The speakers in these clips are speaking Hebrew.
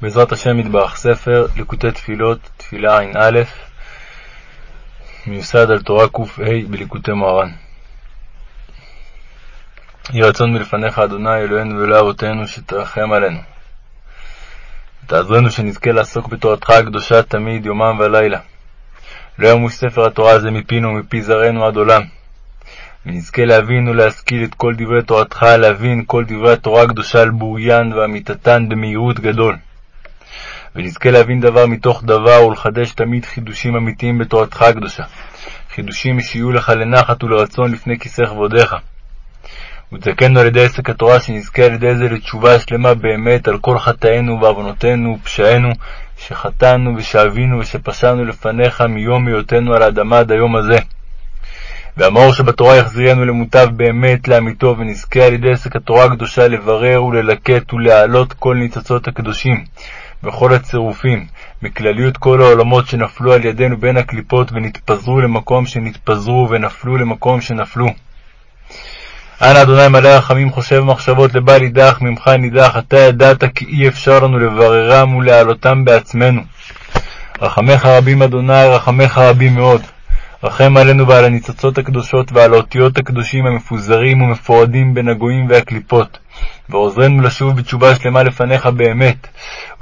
בעזרת השם יתברך, ספר ליקוטי תפילות, תפילה ע"א, מיוסד על תורה קה בליקוטי מוהר"ן. יהי רצון מלפניך, אדוני אלוהינו ואלוהי אבותינו, שתרחם עלינו. ותעזרנו שנזכה לעסוק בתורתך הקדושה תמיד, יומם ולילה. לא ימוש ספר התורה הזה מפינו ומפי זרענו עד עולם. ונזכה להבין ולהשכיל את כל דברי תורתך, להבין כל דברי התורה הקדושה על בוריין ואמיתתן במהירות גדול. ונזכה להבין דבר מתוך דבר ולחדש תמיד חידושים אמיתיים בתורתך הקדושה, חידושים שיהיו לך לנחת ולרצון לפני כיסא כבודיך. ותזכנו על ידי עסק התורה, שנזכה על ידי זה לתשובה שלמה באמת על כל חטאינו ועוונותינו ופשענו, שחטאנו ושאבינו ושפשענו לפניך מיום היותנו על האדמה עד היום הזה. והמאור שבתורה יחזירנו למוטב באמת לאמיתו, ונזכה על ידי עסק התורה הקדושה לברר וללקט ולהעלות כל ניצוצות הקדושים, וכל הצירופים, בכלליות כל העולמות שנפלו על ידינו בין הקליפות, ונתפזרו למקום שנתפזרו, ונפלו למקום שנפלו. אנא אדוני מלא רחמים חושב מחשבות לבל יידח ממך נידח, אתה ידעת כי אי אפשר לנו לבררם ולהעלותם בעצמנו. רחמך רבים אדוני, רחמך רבים מאוד. רחם עלינו ועל הניצוצות הקדושות ועל האותיות הקדושים המפוזרים ומפורדים בין הגויים והקליפות, ועוזרנו לשוב בתשובה שלמה לפניך באמת,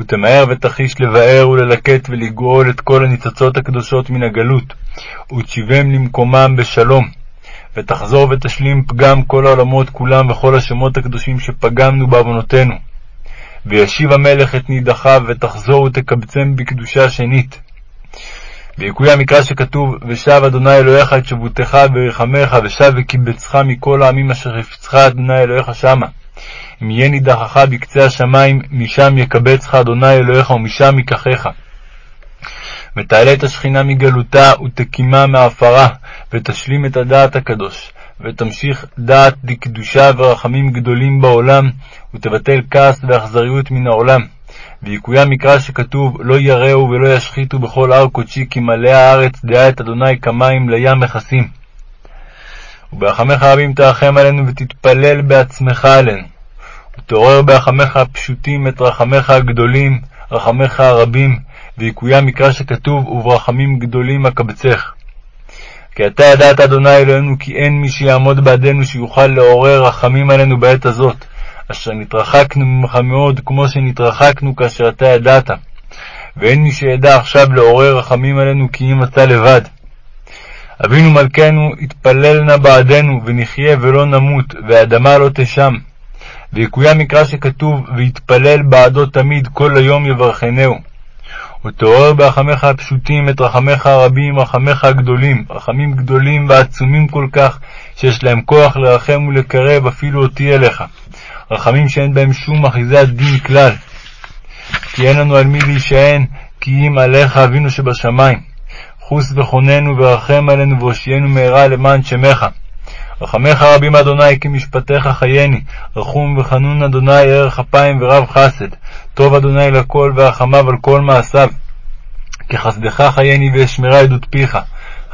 ותמהר ותחיש לבאר וללקט ולגאול את כל הניצוצות הקדושות מן הגלות, ותשיבם למקומם בשלום. ותחזור ותשלים פגם כל העולמות כולם וכל השמות הקדושים שפגמנו בעוונותינו. וישיב המלך את נידחיו, ותחזור ותקבצם בקדושה שנית. ויקוי המקרא שכתוב, ושב אדוני אלוהיך את שבותך ורחמך, ושב וקיבצך מכל העמים אשר הפצך אדוני אלוהיך שמה. אם יהיה נידחך בקצה השמיים, משם יקבצך אדוני אלוהיך, ומשם ייקחך. ותעלה את השכינה מגלותה, ותקימה מעפרה, ותשלים את הדעת הקדוש, ותמשיך דעת דקדושה ורחמים גדולים בעולם, ותבטל כעס ואכזריות מן העולם. ויקוים מקרא שכתוב לא יראו ולא ישחיתו בכל הר קודשי כי מלא הארץ דעה את אדוני כמים לים מכסים. וברחמך רבים תרחם עלינו ותתפלל בעצמך עלינו. ותעורר ברחמך הפשוטים את רחמך הגדולים, רחמך הרבים, ויקוים מקרא שכתוב וברחמים גדולים אקבצך. כי אתה ידעת, אדוני אלוהינו, כי אין מי שיעמוד בעדנו שיוכל לעורר רחמים עלינו בעת הזאת, אשר נתרחקנו ממך מאוד, כמו שנתרחקנו כאשר אתה ידעת. ואין מי שידע עכשיו לעורר רחמים עלינו, כי אם אתה לבד. אבינו מלכנו, התפלל נא בעדנו, ונחיה ולא נמות, והאדמה לא תשם. ויקוים מקרא שכתוב, ויתפלל בעדו תמיד, כל היום יברכנהו. ותעורר ברחמך הפשוטים את רחמך הרבים, רחמך הגדולים, רחמים גדולים ועצומים כל כך, שיש להם כוח לרחם ולקרב אפילו אותי אליך. רחמים שאין בהם שום אחיזת דין כלל. כי אין לנו על מי להישען, כי אם עליך אבינו שבשמיים. חוס וחוננו ורחם עלינו והושיענו מהרה למען שמך. רחמך רבים אדוני כי משפטיך חייני, רחום וחנון אדוני ערך אפיים ורב חסד, טוב אדוני לכל ורחמיו על כל מעשיו. כי חסדך חייני ואשמרה עדות פיך.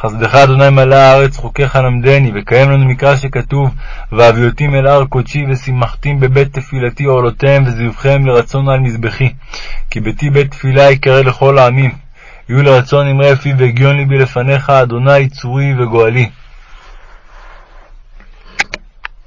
חסדך אדוני מלא הארץ חוקיך למדני, וקיים לנו מקרא שכתוב, והביאותים אל הר קודשי ושימחתים בבית תפילתי עולותיהם וזבחיהם לרצון על מזבחי. כי ביתי בית תפילה יקרא לכל העמים. יהיו לרצון אמרי פי והגיון ליבי לפניך, אדוני צורי וגואלי.